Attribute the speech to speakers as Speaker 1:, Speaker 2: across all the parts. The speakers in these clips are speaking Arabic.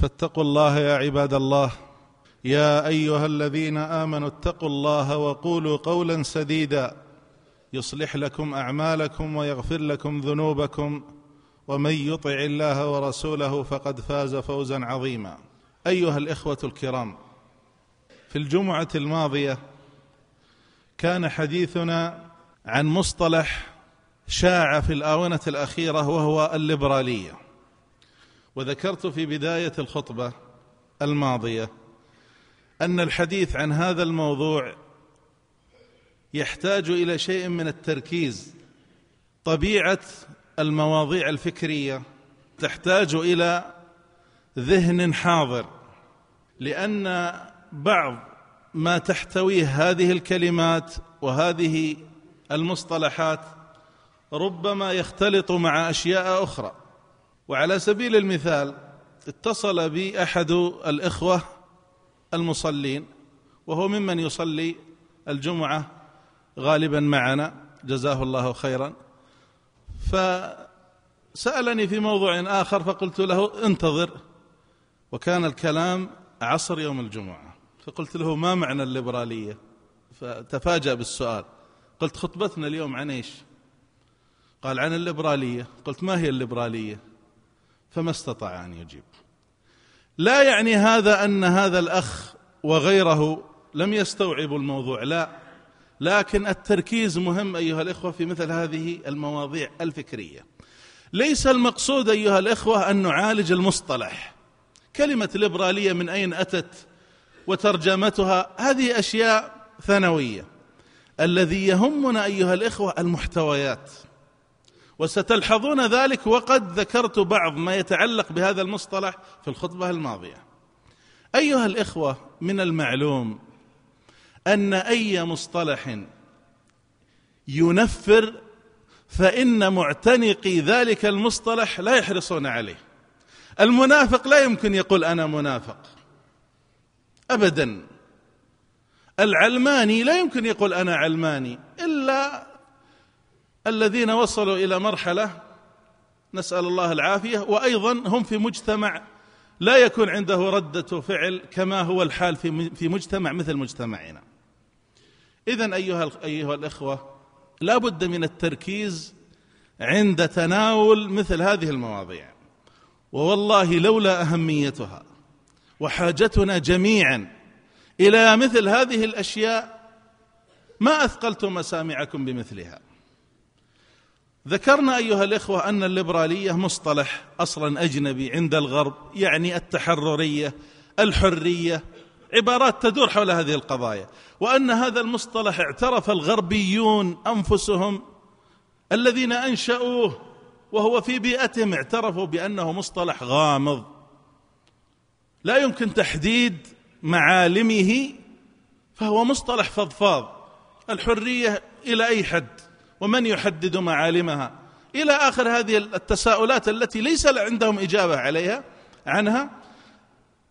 Speaker 1: فاتقوا الله يا عباد الله. يا أيها الذين آمنوا اتقوا الله وقولوا قولا سديدا. يصلح لكم أعمالكم ويغفر لكم ذنوبكم. ومن يطع الله ورسوله فقد فاز فوزا عظيما. أيها الإخوة الكرام في الجمعة الماضية كان حديثنا عن مصطلح شاع في الآونة الأخيرة وهو الليبرالية. وذكرت في بداية الخطبة الماضية أن الحديث عن هذا الموضوع يحتاج إلى شيء من التركيز. طبيعة المواضيع الفكرية تحتاج إلى ذهن حاضر لأن بعض ما تحتويه هذه الكلمات وهذه المصطلحات ربما يختلط مع أشياء أخرى. وعلى سبيل المثال اتصل بي أحد الإخوة المصلين وهو ممن يصلي الجمعة غالبا معنا جزاه الله خيرا. فسألني في موضوع آخر فقلت له انتظر. وكان الكلام عصر يوم الجمعة فقلت له ما معنى الليبرالية؟ فتفاجأ بالسؤال. قلت خطبتنا اليوم عن إيش؟ قال عن الليبرالية. قلت ما هي الليبرالية؟ فما استطاع أن يجيب. لا يعني هذا أن هذا الأخ وغيره لم يستوعبوا الموضوع لا. لكن التركيز مهم أيها الإخوة في مثل هذه المواضيع الفكرية. ليس المقصود أيها الإخوة أن نعالج المصطلح. كلمة ليبرالية من أين أتت وترجمتها؟ هذه أشياء ثانوية. الذي يهمنا أيها الإخوة المحتويات. وستلحظون ذلك وقد ذكرت بعض ما يتعلق بهذا المصطلح في الخطبة الماضية. أيها الإخوة من المعلوم أن أي مصطلح ينفر فإن معتنقي ذلك المصطلح لا يحرصون عليه. المنافق لا يمكن يقول أنا منافق. ابدا. العلماني لا يمكن يقول أنا علماني إلا الذين وصلوا إلى مرحلة نسأل الله العافية وأيضا هم في مجتمع لا يكون عنده ردة فعل كما هو الحال في في مجتمع مثل مجتمعنا. اذا أيها أيها الإخوة لا بد من التركيز عند تناول مثل هذه المواضيع. ووالله لولا أهميتها وحاجتنا جميعا إلى مثل هذه الأشياء ما اثقلت مسامعكم بمثلها. ذكرنا أيها الإخوة أن الليبرالية مصطلح أصلا أجنبي عند الغرب يعني التحررية الحرية عبارات تدور حول هذه القضايا وأن هذا المصطلح اعترف الغربيون أنفسهم الذين أنشأوه وهو في بيئتهم اعترفوا بأنه مصطلح غامض. لا يمكن تحديد معالمه فهو مصطلح فضفاض الحرية إلى أي حد؟ ومن يحدد معالمها. إلى آخر هذه التساؤلات التي ليس عندهم إجابة عليها عنها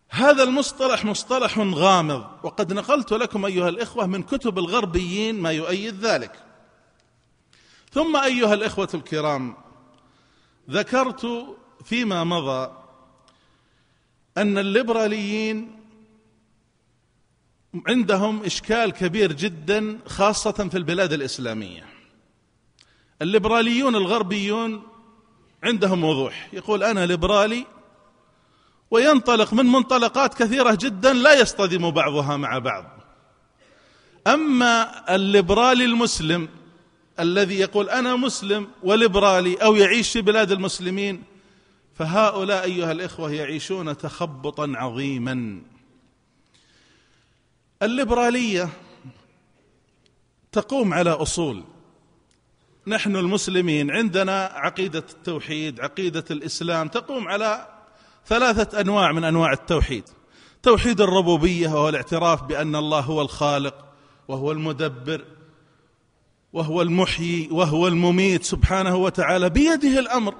Speaker 1: هذا المصطلح مصطلح غامض. وقد نقلت لكم أيها الإخوة من كتب الغربيين ما يؤيد ذلك. ثم أيها الإخوة الكرام ذكرت فيما مضى أن الليبراليين عندهم إشكال كبير جدا خاصة في البلاد الإسلامية. الليبراليون الغربيون عندهم وضوح. يقول أنا ليبرالي وينطلق من منطلقات كثيرة جدا لا يصطدم بعضها مع بعض. أما الليبرالي المسلم الذي يقول أنا مسلم وليبرالي أو يعيش في بلاد المسلمين فهؤلاء أيها الإخوة يعيشون تخبطا عظيما. الليبرالية تقوم على أصول. نحن المسلمين عندنا عقيدة التوحيد عقيدة الإسلام تقوم على ثلاثة أنواع من أنواع التوحيد. توحيد الربوبية وهو الاعتراف بأن الله هو الخالق وهو المدبر وهو المحيي وهو المميت سبحانه وتعالى بيده الأمر.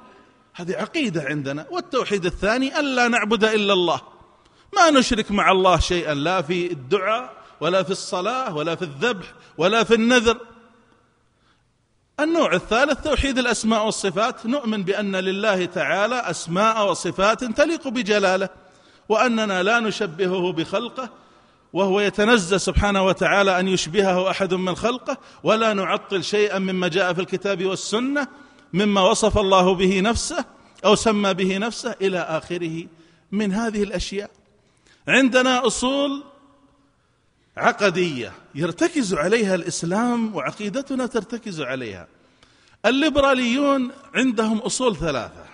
Speaker 1: هذه عقيدة عندنا. والتوحيد الثاني ألا نعبد إلا الله. ما نشرك مع الله شيئا لا في الدعاء ولا في الصلاة ولا في الذبح ولا في النذر. النوع الثالث توحيد الأسماء والصفات نؤمن بأن لله تعالى أسماء وصفات تليق بجلاله وأننا لا نشبهه بخلقه وهو يتنزه سبحانه وتعالى أن يشبهه أحد من خلقه ولا نعطل شيئا مما جاء في الكتاب والسنة مما وصف الله به نفسه أو سمى به نفسه إلى آخره من هذه الأشياء. عندنا أصول عقدية يرتكز عليها الإسلام وعقيدتنا ترتكز عليها. الليبراليون عندهم أصول ثلاثة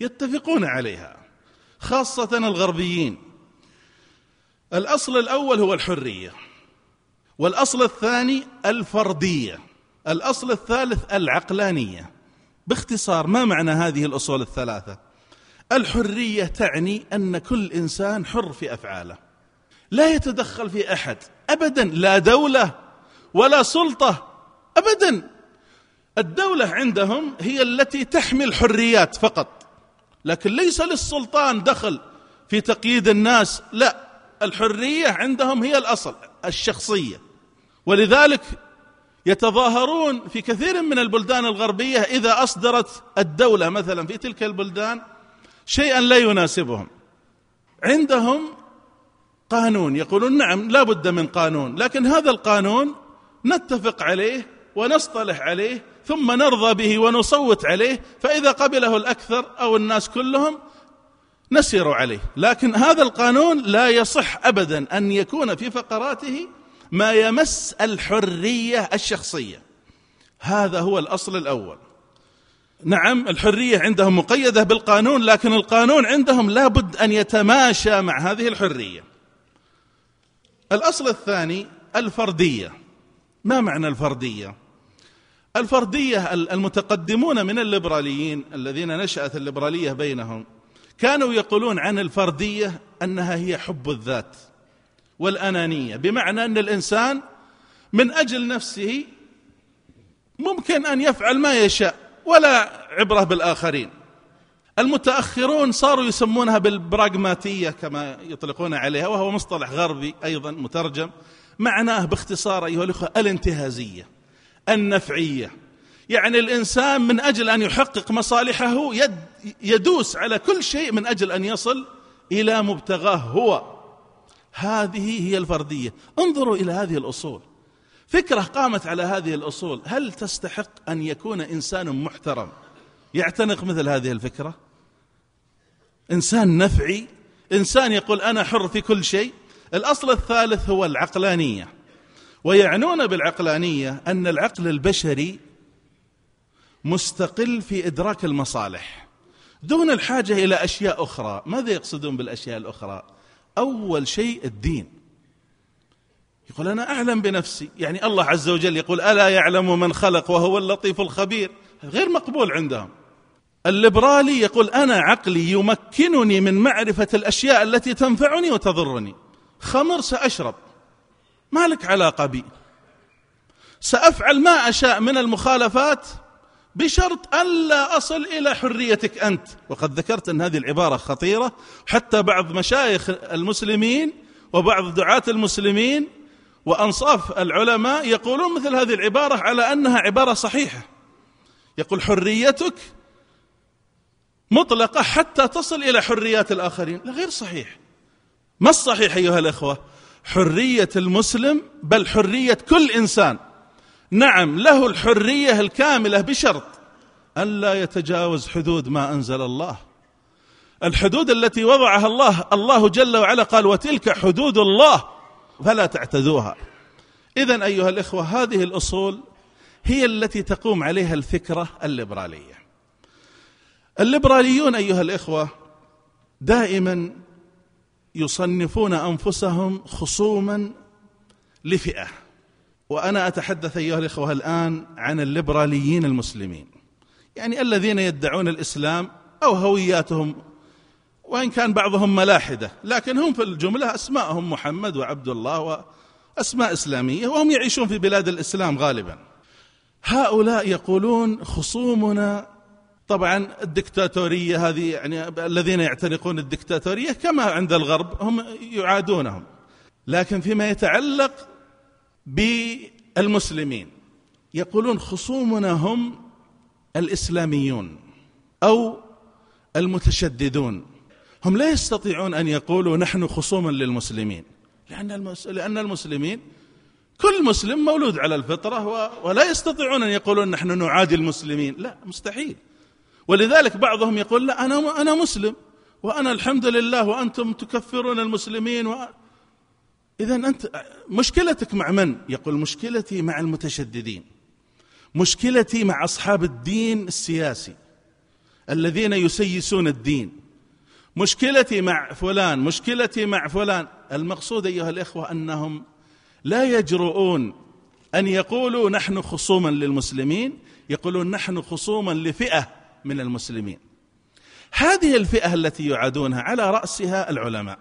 Speaker 1: يتفقون عليها خاصة الغربيين. الأصل الأول هو الحرية والأصل الثاني الفردية الأصل الثالث العقلانية. باختصار ما معنى هذه الأصول الثلاثة؟ الحرية تعني أن كل إنسان حر في أفعاله. لا يتدخل في أحد ابدا لا دولة ولا سلطة ابدا. الدولة عندهم هي التي تحمي الحريات فقط لكن ليس للسلطان دخل في تقييد الناس لا. الحرية عندهم هي الأصل الشخصية. ولذلك يتظاهرون في كثير من البلدان الغربية إذا أصدرت الدولة مثلا في تلك البلدان شيئا لا يناسبهم. عندهم قانون. يقولون نعم لا بد من قانون لكن هذا القانون نتفق عليه ونصطلح عليه ثم نرضى به ونصوت عليه فإذا قبله الأكثر أو الناس كلهم نسير عليه. لكن هذا القانون لا يصح أبدا أن يكون في فقراته ما يمس الحرية الشخصية. هذا هو الأصل الأول. نعم الحرية عندهم مقيدة بالقانون لكن القانون عندهم لابد أن يتماشى مع هذه الحرية. الأصل الثاني الفردية. ما معنى الفردية؟ الفردية المتقدمون من الليبراليين الذين نشأت الليبرالية بينهم كانوا يقولون عن الفردية أنها هي حب الذات والأنانية بمعنى أن الإنسان من أجل نفسه ممكن أن يفعل ما يشاء ولا عبرة بالآخرين. المتأخرون صاروا يسمونها بالبراغماتية كما يطلقون عليها وهو مصطلح غربي أيضا مترجم معناه باختصار أيها الأخوة الانتهازية النفعية. يعني الإنسان من أجل أن يحقق مصالحه يد يدوس على كل شيء من أجل أن يصل إلى مبتغاه هو. هذه هي الفرديه انظروا إلى هذه الأصول. فكرة قامت على هذه الأصول. هل تستحق أن يكون إنسان محترم؟ يعتنق مثل هذه الفكرة؟ إنسان نفعي إنسان يقول أنا حر في كل شيء. الأصل الثالث هو العقلانية. ويعنون بالعقلانية أن العقل البشري مستقل في إدراك المصالح. دون الحاجة إلى أشياء أخرى ماذا يقصدون بالأشياء الأخرى؟ أول شيء الدين. يقول أنا أعلم بنفسي. يعني الله عز وجل يقول ألا يعلم من خلق وهو اللطيف الخبير؟ غير مقبول عندهم. الليبرالي يقول أنا عقلي يمكنني من معرفة الأشياء التي تنفعني وتضرني. خمر سأشرب. ما لك علاقة بي؟ سأفعل ما أشاء من المخالفات بشرط ألا أصل إلى حريتك أنت. وقد ذكرت أن هذه العبارة خطيرة. حتى بعض مشايخ المسلمين وبعض دعاة المسلمين وأنصاف العلماء يقولون مثل هذه العبارة على أنها عبارة صحيحة. يقول حريتك مطلقة حتى تصل إلى حريات الآخرين. لا غير صحيح. ما الصحيح أيها الأخوة؟ حرية المسلم بل حرية كل إنسان. نعم له الحرية الكاملة بشرط الا يتجاوز حدود ما أنزل الله. الحدود التي وضعها الله الله جل وعلا قال وتلك حدود الله فلا تعتدوها. اذا أيها الإخوة هذه الأصول هي التي تقوم عليها الفكرة الليبرالية. الليبراليون أيها الإخوة دائما يصنفون أنفسهم خصوما لفئة. وأنا أتحدث أيها الإخوة الآن عن الليبراليين المسلمين. يعني الذين يدعون الإسلام أو هوياتهم وإن كان بعضهم ملاحدة لكن هم في الجملة أسماءهم محمد وعبد الله وأسماء إسلامية وهم يعيشون في بلاد الإسلام غالبا. هؤلاء يقولون خصومنا طبعا الدكتاتورية هذه يعني الذين يعتنقون الدكتاتورية كما عند الغرب هم يعادونهم لكن فيما يتعلق بالمسلمين يقولون خصومنا هم الإسلاميون أو المتشددون هم لا يستطيعون أن يقولوا نحن خصوما للمسلمين لأن, لأن المسلمين كل مسلم مولود على الفطرة ولا يستطيعون أن يقولون نحن نعادي المسلمين لا مستحيل. ولذلك بعضهم يقول لا أنا, أنا مسلم وأنا الحمد لله وأنتم تكفرون المسلمين و... إذا أنت مشكلتك مع من؟ يقول مشكلتي مع المتشددين مشكلتي مع أصحاب الدين السياسي الذين يسيسون الدين مشكلتي مع فلان مشكلتي مع فلان المقصود أيها الإخوة أنهم لا يجرؤون أن يقولوا نحن خصوما للمسلمين يقولون نحن خصوما لفئة من المسلمين. هذه الفئة التي يعادونها على رأسها العلماء.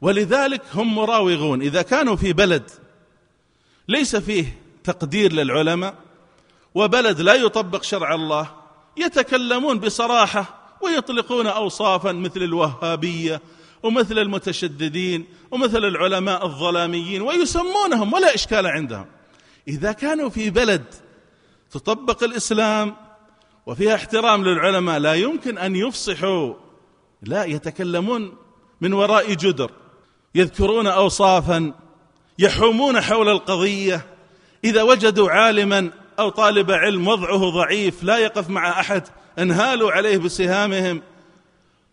Speaker 1: ولذلك هم مراوغون. إذا كانوا في بلد ليس فيه تقدير للعلماء وبلد لا يطبق شرع الله يتكلمون بصراحة ويطلقون أوصافا مثل الوهابية ومثل المتشددين ومثل العلماء الظلاميين ويسمونهم ولا إشكال عندهم. إذا كانوا في بلد تطبق الإسلام وفيها احترام للعلماء لا يمكن أن يفصحوا. لا يتكلمون من وراء جدر يذكرون أوصافا يحومون حول القضية. إذا وجدوا عالما أو طالب علم وضعه ضعيف لا يقف مع أحد انهالوا عليه بسهامهم.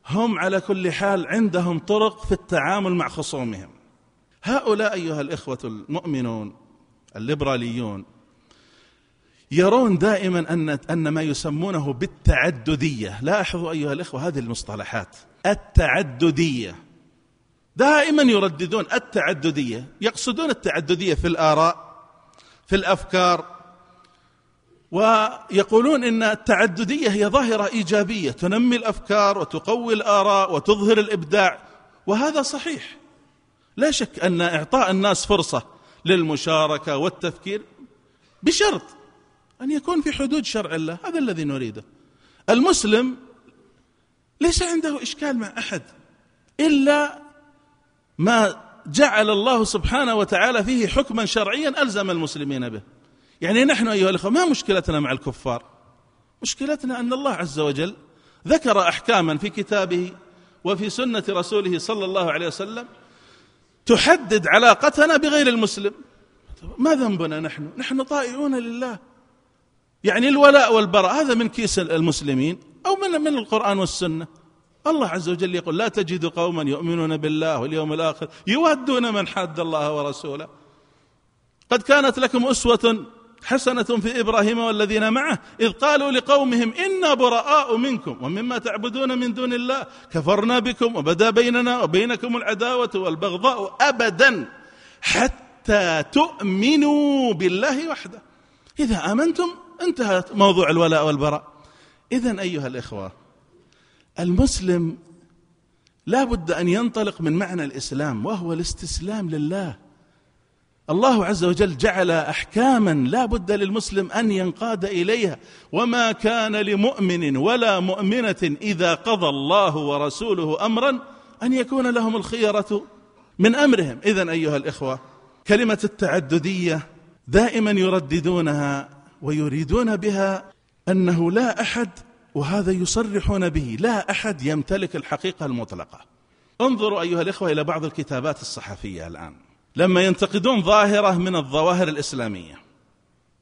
Speaker 1: هم على كل حال عندهم طرق في التعامل مع خصومهم. هؤلاء أيها الإخوة المؤمنون الليبراليون يرون دائما أن أن ما يسمونه بالتعددية. لاحظوا أيها الإخوة هذه المصطلحات. التعددية. دائما يرددون التعددية. يقصدون التعددية في الآراء في الأفكار ويقولون إن التعددية هي ظاهرة إيجابية. تنمي الأفكار وتقوي الآراء وتظهر الإبداع. وهذا صحيح. لا شك أن إعطاء الناس فرصة للمشاركة والتفكير بشرط أن يكون في حدود شرع الله هذا الذي نريده. المسلم ليس عنده إشكال مع أحد إلا ما جعل الله سبحانه وتعالى فيه حكما شرعيا ألزم المسلمين به. يعني نحن أيها الأخوة ما مشكلتنا مع الكفار؟ مشكلتنا أن الله عز وجل ذكر أحكاما في كتابه وفي سنة رسوله صلى الله عليه وسلم تحدد علاقتنا بغير المسلم. ما ذنبنا نحن؟ نحن طائعون لله. يعني الولاء والبراء هذا من كيس المسلمين أو من من القرآن والسنة. الله عز وجل يقول لا تجد قوما يؤمنون بالله واليوم الآخر يودون من حاد الله ورسوله. قد كانت لكم أسوة حسنة في إبراهيم والذين معه إذ قالوا لقومهم إنا براء منكم ومما تعبدون من دون الله كفرنا بكم وبدا بيننا وبينكم العداوة والبغضاء أبدا حتى تؤمنوا بالله وحده. إذا آمنتم انتهى موضوع الولاء والبراء. إذا أيها الإخوة المسلم لا بد أن ينطلق من معنى الإسلام وهو الاستسلام لله. الله عز وجل جعل أحكاما لا بد للمسلم أن ينقاد إليها. وما كان لمؤمن ولا مؤمنة إذا قضى الله ورسوله أمرا أن يكون لهم الخيرة من أمرهم. اذا أيها الإخوة كلمة التعددية دائما يرددونها ويريدون بها أنه لا أحد وهذا يصرحون به لا أحد يمتلك الحقيقة المطلقة. انظروا أيها الإخوة إلى بعض الكتابات الصحفية الآن. لما ينتقدون ظاهرة من الظواهر الإسلامية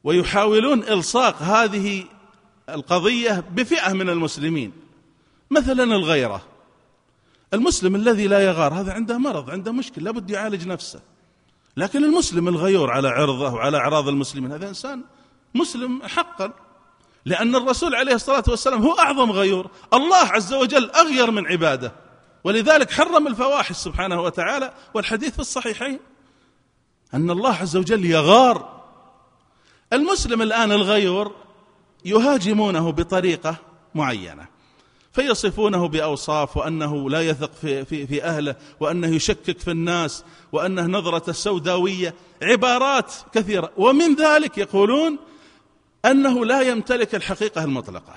Speaker 1: ويحاولون إلصاق هذه القضية بفئة من المسلمين مثلا الغيرة. المسلم الذي لا يغار هذا عنده مرض عنده مشكلة لابد يعالج نفسه. لكن المسلم الغيور على عرضه وعلى أعراض المسلمين هذا إنسان مسلم حقا لأن الرسول عليه الصلاة والسلام هو أعظم غيور. الله عز وجل أغير من عباده. ولذلك حرم الفواحش سبحانه وتعالى والحديث في الصحيحين أن الله عز وجل يغار. المسلم الآن الغيور يهاجمونه بطريقة معينة
Speaker 2: فيصفونه بأوصاف وأنه لا يثق في في في أهله وأنه يشكك في الناس وأنه نظرته سوداوية عبارات كثيرة. ومن ذلك يقولون أنه لا يمتلك الحقيقة المطلقة.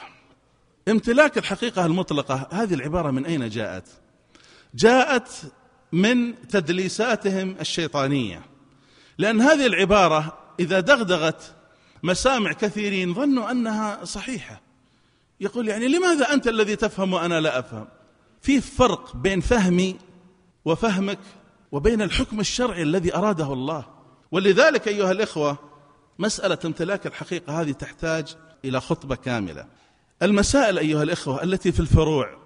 Speaker 2: امتلاك الحقيقة المطلقة هذه العبارة من أين جاءت؟ جاءت من تدليساتهم الشيطانية. لأن هذه العبارة إذا دغدغت مسامع كثيرين ظنوا أنها صحيحة. يقول يعني لماذا أنت الذي تفهم وأنا لا أفهم؟ في فرق بين فهمي وفهمك وبين الحكم الشرعي الذي أراده الله. ولذلك أيها الإخوة مسألة امتلاك الحقيقة هذه تحتاج إلى خطبة كاملة. المسائل أيها الإخوة التي في الفروع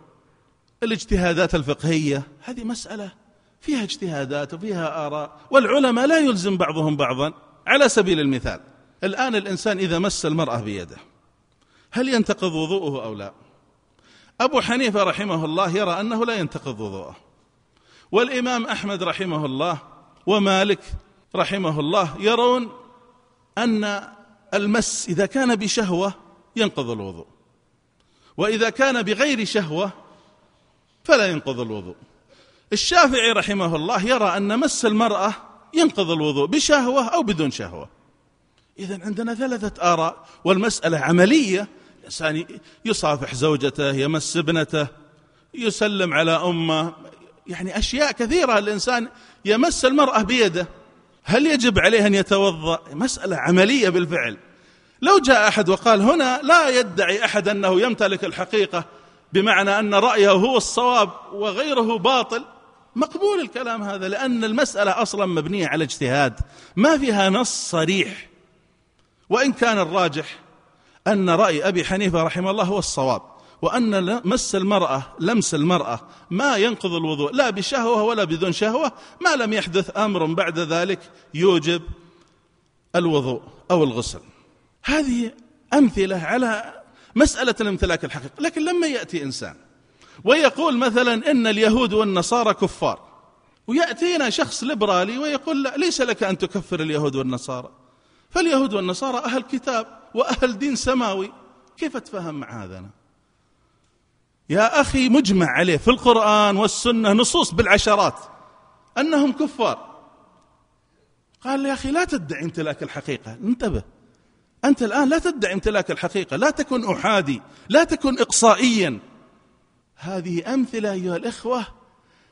Speaker 2: الاجتهادات الفقهية هذه مسألة فيها اجتهادات وفيها آراء والعلماء لا يلزم بعضهم بعضا على سبيل المثال. الآن الإنسان إذا مس المرأة بيده هل ينتقض وضوءه أو لا؟ أبو حنيفة رحمه الله يرى أنه لا ينتقض وضوءه. والإمام أحمد رحمه الله ومالك رحمه الله يرون أن المس إذا كان بشهوة ينقض الوضوء وإذا كان بغير شهوة فلا ينقض الوضوء. الشافعي رحمه الله يرى أن مس المرأة ينقض الوضوء بشهوة أو بدون شهوة. اذا عندنا ثلاثة آراء والمسألة عملية. الإنسان يصافح زوجته يمس ابنته يسلم على أمه يعني أشياء كثيرة. الإنسان يمس المرأة بيده. هل يجب عليه أن يتوضأ؟ مسألة عملية بالفعل. لو جاء أحد وقال هنا لا يدعي أحد أنه يمتلك الحقيقة بمعنى أن رأيه هو الصواب وغيره باطل مقبول الكلام هذا لأن المسألة أصلا مبنية على اجتهاد ما فيها نص صريح. وإن كان الراجح أن رأي أبي حنيفة رحمه الله هو الصواب. وأن مس المرأة لمس المرأة ما ينقض الوضوء لا بشهوة ولا بدون شهوة ما لم يحدث أمر بعد ذلك يوجب الوضوء أو الغسل. هذه أمثلة على مسألة الامتلاك الحقيقي. لكن لما يأتي إنسان ويقول مثلا إن اليهود والنصارى كفار ويأتينا شخص ليبرالي ويقول لا ليس لك أن تكفر اليهود والنصارى. فاليهود والنصارى أهل كتاب وأهل دين سماوي. كيف اتفهم مع هذا أنا؟ يا أخي مجمع عليه في القرآن والسنة نصوص بالعشرات أنهم كفار. قال يا أخي لا تدعي امتلاك الحقيقة. انتبه. أنت الآن لا تدعي امتلاك الحقيقة. لا تكن أحادي. لا تكن اقصائيا. هذه أمثلة أيها الإخوة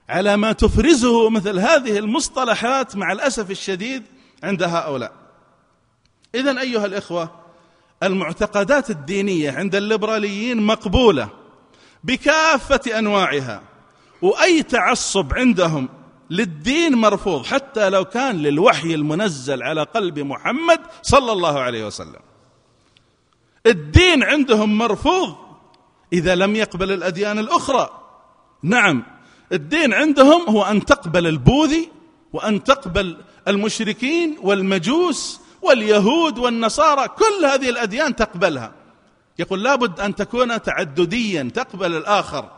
Speaker 2: على ما تفرزه مثل هذه المصطلحات مع الأسف الشديد عند هؤلاء. اذا أيها الإخوة المعتقدات الدينية عند الليبراليين مقبولة. بكافة أنواعها وأي تعصب عندهم للدين مرفوض حتى لو كان للوحي المنزل على قلب محمد صلى الله عليه وسلم. الدين عندهم مرفوض إذا لم يقبل الأديان الأخرى. نعم الدين عندهم هو أن تقبل البوذي وأن تقبل المشركين والمجوس واليهود والنصارى كل هذه الأديان تقبلها. يقول لابد أن تكون تعدديا تقبل الآخر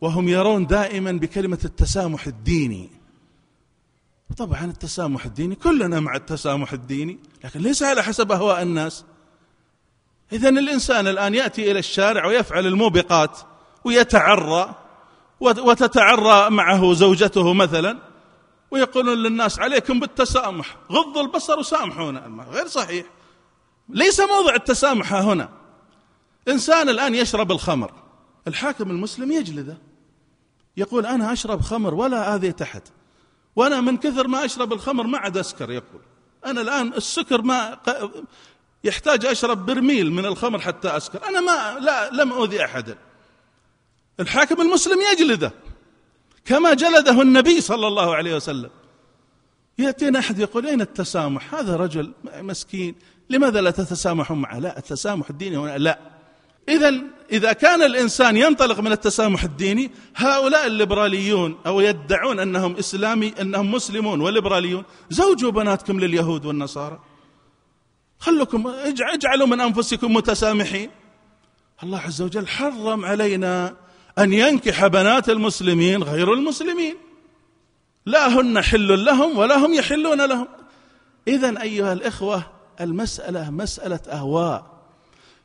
Speaker 2: وهم يرون دائما بكلمة التسامح الديني. طبعا التسامح الديني كلنا مع التسامح الديني لكن ليس على حسب أهواء الناس. اذا الإنسان الآن يأتي إلى الشارع ويفعل الموبقات ويتعرى وتتعرى معه زوجته مثلا ويقولون للناس عليكم بالتسامح. غضوا البصر وسامحونا. غير صحيح. ليس موضع التسامح هنا. إنسان الآن يشرب الخمر. الحاكم المسلم يجلده. يقول أنا أشرب خمر ولا اذيت احد وأنا من كثر ما أشرب الخمر ما عاد أسكر يقول. أنا الآن السكر ما يحتاج أشرب برميل من الخمر حتى أسكر. أنا ما لا لم أؤذي أحدا. الحاكم المسلم يجلده. كما جلده النبي صلى الله عليه وسلم. يأتينا أحد يقول أين التسامح؟ هذا رجل مسكين. لماذا لا تتسامحون معه؟ لا التسامح الديني هنا لا. اذا إذا كان الإنسان ينطلق من التسامح الديني هؤلاء الليبراليون أو يدعون أنهم إسلامي أنهم مسلمون وليبراليون زوجوا بناتكم لليهود والنصارى. خلكم اجعلوا من أنفسكم متسامحين. الله عز وجل حرم علينا أن ينكح بنات المسلمين غير المسلمين. لا هن حل لهم ولا هم يحلون لهم. اذا أيها الإخوة المسألة مسألة اهواء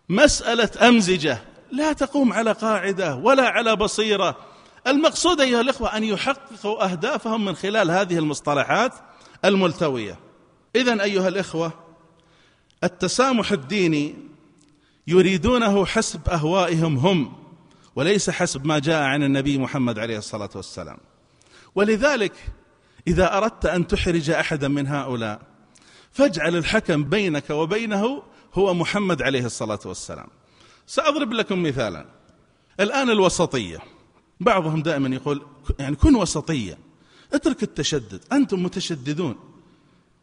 Speaker 2: مسألة أمزجة. لا تقوم على قاعدة ولا على بصيرة. المقصود أيها الإخوة أن يحققوا أهدافهم من خلال هذه المصطلحات الملتوية. اذا أيها الإخوة التسامح الديني يريدونه حسب أهوائهم هم وليس حسب ما جاء عن النبي محمد عليه الصلاة والسلام. ولذلك إذا أردت أن تحرج أحدا من هؤلاء فاجعل الحكم بينك وبينه هو محمد عليه الصلاة والسلام. سأضرب لكم مثالا. الآن الوسطية. بعضهم دائما يقول يعني كن وسطية. اترك التشدد. أنتم متشددون.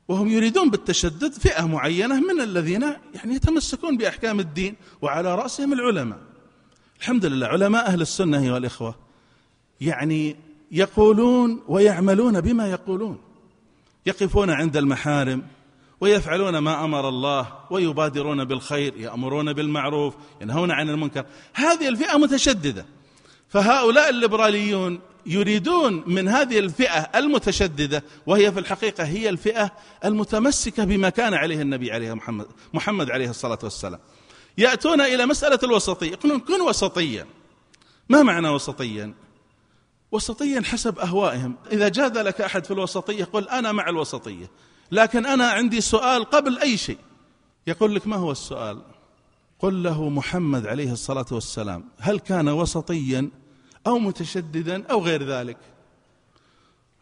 Speaker 2: وهم يريدون بالتشدد فئة معينة من الذين يعني يتمسكون بأحكام الدين وعلى رأسهم العلماء. الحمد لله علماء أهل السنة أيها الإخوة يعني يقولون ويعملون بما يقولون. يقفون عند المحارم. ويفعلون ما أمر الله ويبادرون بالخير يأمرون بالمعروف ينهون عن المنكر. هذه الفئة متشددة. فهؤلاء الليبراليون يريدون من هذه الفئة المتشددة وهي في الحقيقة هي الفئة المتمسكة بما كان عليه النبي عليه محمد محمد عليه الصلاة والسلام. يأتون إلى مسألة الوسطية. يقولون كن وسطيا. ما معنى وسطيا؟ وسطيا حسب أهوائهم. إذا جادلك أحد في الوسطية قل أنا مع الوسطية. لكن أنا عندي سؤال قبل أي شيء. يقول لك ما هو السؤال؟ قل له محمد عليه الصلاة والسلام هل كان وسطيا أو متشددا أو غير ذلك؟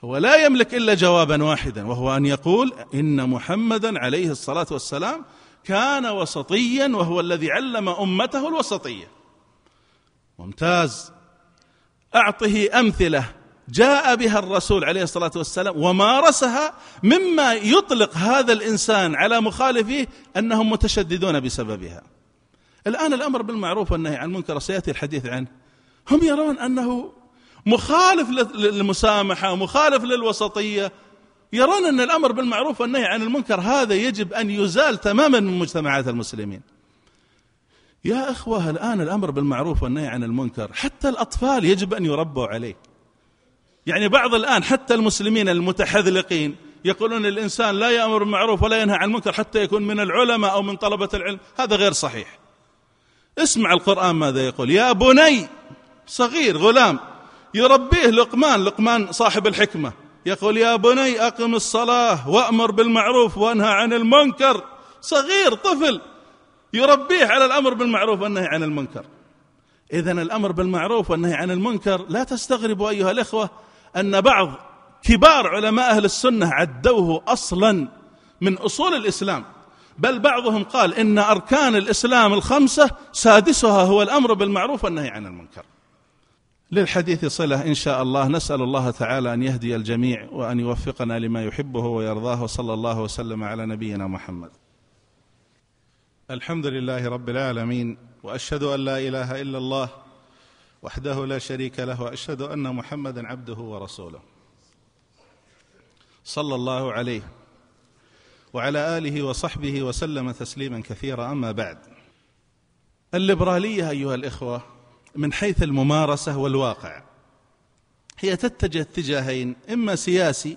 Speaker 2: هو لا يملك إلا جوابا واحدا وهو أن يقول إن محمدا عليه الصلاة والسلام كان وسطيا وهو الذي علم أمته الوسطية. ممتاز. أعطه أمثلة جاء بها الرسول عليه الصلاة والسلام ومارسها مما يطلق هذا الإنسان على مخالفيه أنهم متشددون بسببها. الآن الأمر بالمعروف والنهي عن المنكر سيأتي الحديث عنه. هم يرون أنه مخالف للمسامحة، مخالف للوسطية، يرون أن الأمر بالمعروف والنهي عن المنكر هذا يجب أن يزال تماما من مجتمعات المسلمين. يا إخوة الآن الأمر بالمعروف والنهي عن المنكر حتى الأطفال يجب أن يربوا عليه. يعني بعض الآن حتى المسلمين المتحذلقين يقولون الإنسان لا يأمر بالمعروف ولا ينهى عن المنكر حتى يكون من العلماء أو من طلبة العلم. هذا غير صحيح. اسمع القرآن ماذا يقول. يا بني صغير غلام يربيه لقمان. لقمان صاحب الحكمة. يقول يا بني أقم الصلاة وأمر بالمعروف وأنهى عن المنكر. صغير طفل يربيه على الأمر بالمعروف والنهي عن المنكر. إذا الأمر بالمعروف والنهي عن المنكر لا تستغربوا أيها الإخوة أن بعض كبار علماء أهل السنة عدوه أصلا من أصول الإسلام بل بعضهم قال إن أركان الإسلام الخمسة سادسها هو الأمر بالمعروف والنهي عن المنكر. للحديث صلة إن شاء الله نسأل الله تعالى أن يهدي الجميع وأن يوفقنا لما يحبه ويرضاه وصلى الله وسلم على نبينا محمد. الحمد لله رب العالمين وأشهد أن لا إله إلا الله وحده لا شريك له وأشهد أن محمدا عبده ورسوله. صلى الله عليه وعلى آله وصحبه وسلم تسليما كثيرا. أما بعد الليبرالية أيها الإخوة من حيث الممارسة والواقع هي تتجه اتجاهين إما سياسي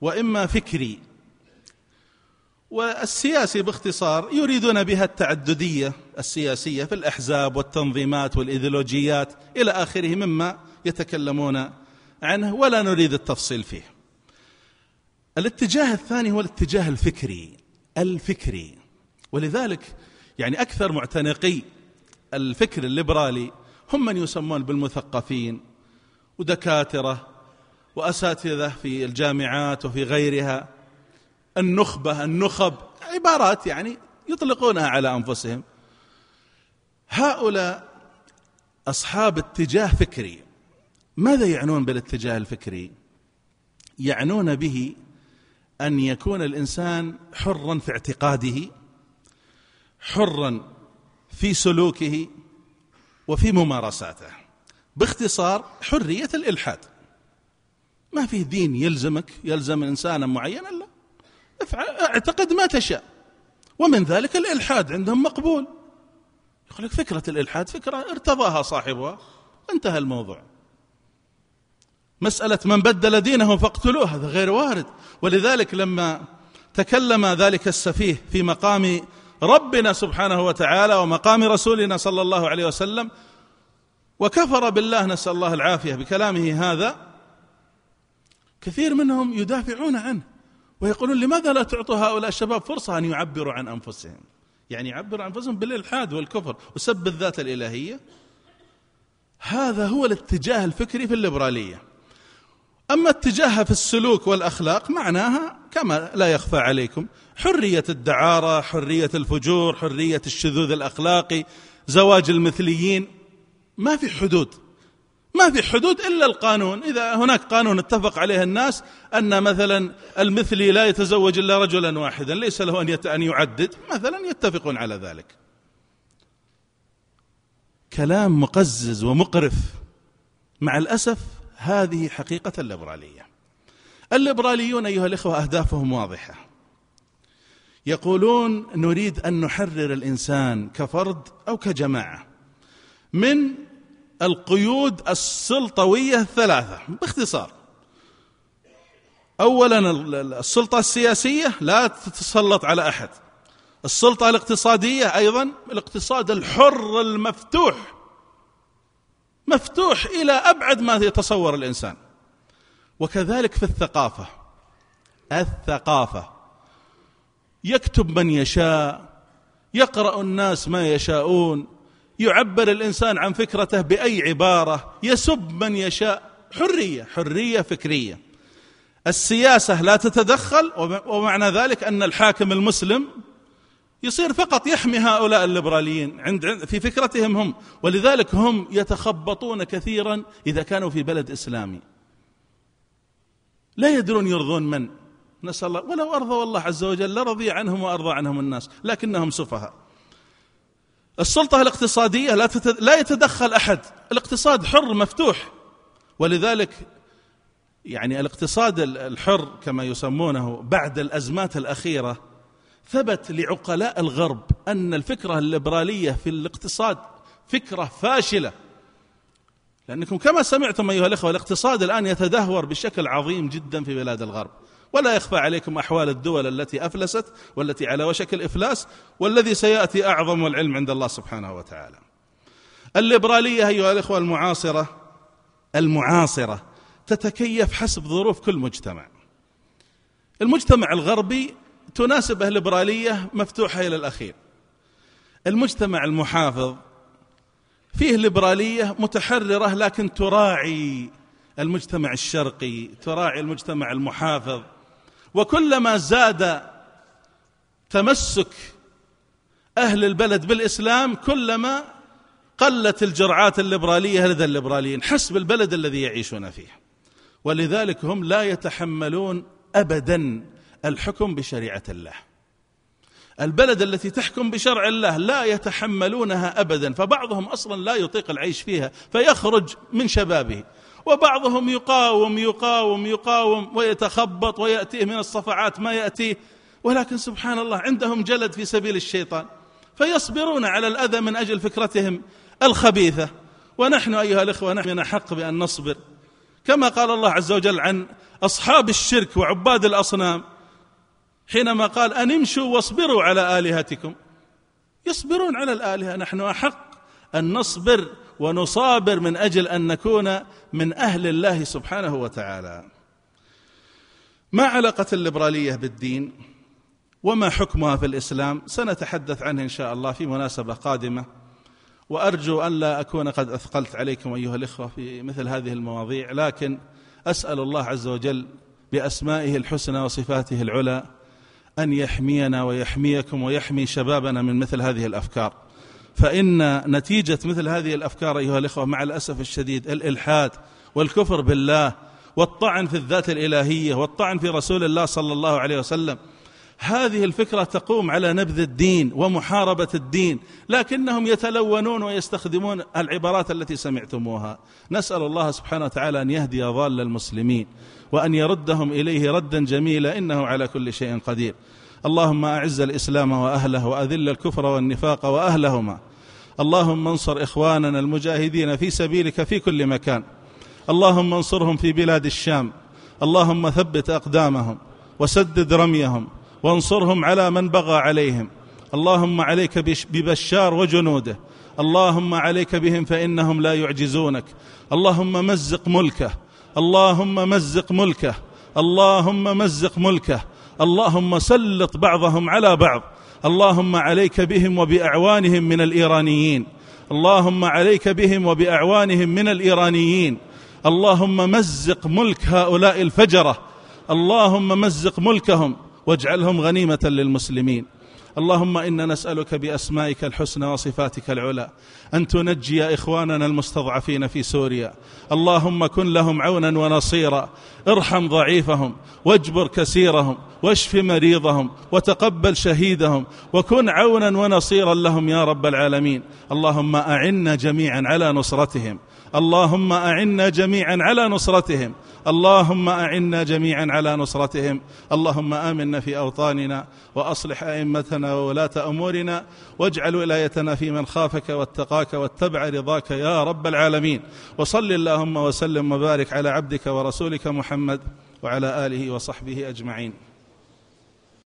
Speaker 2: وإما فكري. والسياسي باختصار يريدون بها التعددية السياسية في الأحزاب والتنظيمات والإيديولوجيات إلى آخره مما يتكلمون عنه ولا نريد التفصيل فيه. الاتجاه الثاني هو الاتجاه الفكري الفكري ولذلك يعني أكثر معتنقي الفكر الليبرالي هم من يسمون بالمثقفين ودكاترة وأساتذة في الجامعات وفي غيرها النخبة النخب عبارات يعني يطلقونها على أنفسهم. هؤلاء أصحاب اتجاه فكري. ماذا يعنون بالاتجاه الفكري؟ يعنون به أن يكون الإنسان حرا في اعتقاده حرا في سلوكه وفي ممارساته باختصار حرية الإلحاد. ما في دين يلزمك يلزم إنسانا معينا لا. اعتقد ما تشاء. ومن ذلك الإلحاد عندهم مقبول. يقول لك فكرة الإلحاد فكرة ارتضاها صاحبها. انتهى الموضوع. مسألة من بدل دينه فاقتلوه هذا غير وارد. ولذلك لما تكلم ذلك السفيه في مقام ربنا سبحانه وتعالى ومقام رسولنا صلى الله عليه وسلم وكفر بالله نسأل الله العافية بكلامه هذا كثير منهم يدافعون عنه. ويقولون لماذا لا تعطوا هؤلاء الشباب فرصة أن يعبروا عن أنفسهم؟ يعني يعبروا عن أنفسهم بالإلحاد والكفر وسب الذات الإلهية. هذا هو الاتجاه الفكري في الليبرالية. أما اتجاهها في السلوك والأخلاق معناها كما لا يخفى عليكم حرية الدعارة حرية الفجور حرية الشذوذ الأخلاقي زواج المثليين. ما في حدود. ما في حدود إلا القانون. إذا هناك قانون اتفق عليه الناس أن مثلا المثلي لا يتزوج إلا رجلا واحدا ليس له أن أن يعدد مثلا يتفقون على ذلك. كلام مقزز ومقرف. مع الأسف هذه حقيقة الليبرالية. الليبراليون أيها الإخوة أهدافهم واضحة. يقولون نريد أن نحرر الإنسان كفرد أو كجماعة من القيود السلطوية الثلاثة باختصار. اولا السلطة السياسية لا تتسلط على أحد. السلطة الاقتصادية أيضا الاقتصاد الحر المفتوح. مفتوح إلى أبعد ما يتصور الإنسان. وكذلك في الثقافة. الثقافة. يكتب من يشاء يقرأ الناس ما يشاءون. يعبر الإنسان عن فكرته بأي عبارة يسب من يشاء. حرية حرية فكرية. السياسة لا تتدخل ومعنى ذلك أن الحاكم المسلم يصير فقط يحمي هؤلاء الليبراليين عند في فكرتهم هم. ولذلك هم يتخبطون كثيرا إذا كانوا في بلد إسلامي. لا يدرون يرضون من. نسأل الله. ولو ارضوا الله عز وجل لرضي عنهم وأرضى عنهم الناس لكنهم سفهاء. السلطة الاقتصادية لا, لا يتدخل أحد. الاقتصاد حر مفتوح. ولذلك يعني الاقتصاد الحر كما يسمونه بعد الأزمات الأخيرة ثبت لعقلاء الغرب أن الفكرة الليبرالية في الاقتصاد فكرة فاشلة. لأنكم كما سمعتم أيها الأخوة الاقتصاد الآن يتدهور بشكل عظيم جدا في بلاد الغرب. ولا يخفى عليكم أحوال الدول التي أفلست والتي على وشك الإفلاس والذي سيأتي أعظم والعلم عند الله سبحانه وتعالى. الليبرالية أيها الإخوة المعاصرة المعاصرة تتكيف حسب ظروف كل مجتمع. المجتمع الغربي تناسبه الليبرالية مفتوحة إلى الأخير. المجتمع المحافظ فيه ليبراليه متحررة لكن تراعي المجتمع الشرقي تراعي المجتمع المحافظ وكلما زاد تمسك أهل البلد بالإسلام كلما قلت الجرعات الليبرالية لدى الليبراليين؟ حسب البلد الذي يعيشون فيه. ولذلك هم لا يتحملون ابدا الحكم بشريعة الله. البلد التي تحكم بشرع الله لا يتحملونها ابدا فبعضهم أصلا لا يطيق العيش فيها فيخرج من شبابه. وبعضهم يقاوم يقاوم يقاوم ويتخبط وياتيه من الصفعات ما ياتيه ولكن سبحان الله عندهم جلد في سبيل الشيطان فيصبرون على الأذى من أجل فكرتهم الخبيثة. ونحن أيها الإخوة نحن حق بأن نصبر. كما قال الله عز وجل عن أصحاب الشرك وعباد الأصنام حينما قال ان امشوا واصبروا على آلهتكم. يصبرون على الآلهة. نحن أحق أن نصبر ونصابر من أجل أن نكون من أهل الله سبحانه وتعالى. ما علاقة الليبرالية بالدين؟ وما حكمها في الإسلام؟ سنتحدث عنه إن شاء الله في مناسبة قادمة. وأرجو أن لا أكون قد أثقلت عليكم أيها الإخوة في مثل هذه المواضيع لكن أسأل الله عز وجل بأسمائه الحسنى وصفاته العلى أن يحمينا ويحميكم ويحمي شبابنا من مثل هذه الأفكار. فإن نتيجة مثل هذه الأفكار أيها الإخوة مع الأسف الشديد الإلحاد والكفر بالله والطعن في الذات الإلهية والطعن في رسول الله صلى الله عليه وسلم هذه الفكرة تقوم على نبذ الدين ومحاربة الدين لكنهم يتلونون ويستخدمون العبارات التي سمعتموها. نسأل الله سبحانه وتعالى أن يهدي ضال المسلمين وأن يردهم إليه ردا جميلا إنه على كل شيء قدير. اللهم أعز الإسلام وأهله وأذل الكفر والنفاق وأهلهما. اللهم انصر إخواننا المجاهدين في سبيلك في كل مكان. اللهم انصرهم في بلاد الشام. اللهم ثبت أقدامهم وسدد رميهم وانصرهم على من بغى عليهم. اللهم عليك ببشار وجنوده. اللهم عليك بهم فإنهم لا يعجزونك. اللهم مزق ملكه. اللهم مزق ملكه. اللهم مزق ملكه. اللهم سلط بعضهم على بعض. اللهم عليك بهم وبأعوانهم من الإيرانيين. اللهم عليك بهم وبأعوانهم من الإيرانيين. اللهم مزق ملك هؤلاء الفجرة. اللهم مزق ملكهم واجعلهم غنيمة للمسلمين. اللهم إنا نسألك بأسمائك الحسنى وصفاتك العلى أن تنجي إخواننا المستضعفين في سوريا. اللهم كن لهم عونا ونصيرا ارحم ضعيفهم واجبر كسيرهم واشف مريضهم وتقبل شهيدهم وكن عونا ونصيرا لهم يا رب العالمين. اللهم أعنا جميعا على نصرتهم. اللهم أعنا جميعا على نصرتهم. اللهم أعنا جميعا على نصرتهم. اللهم آمنا في أوطاننا وأصلح أئمتنا وولاة أمورنا. واجعل ولايتنا في من خافك واتقاك واتبع رضاك يا رب العالمين. وصل اللهم وسلم وبارك على عبدك ورسولك محمد وعلى آله وصحبه أجمعين.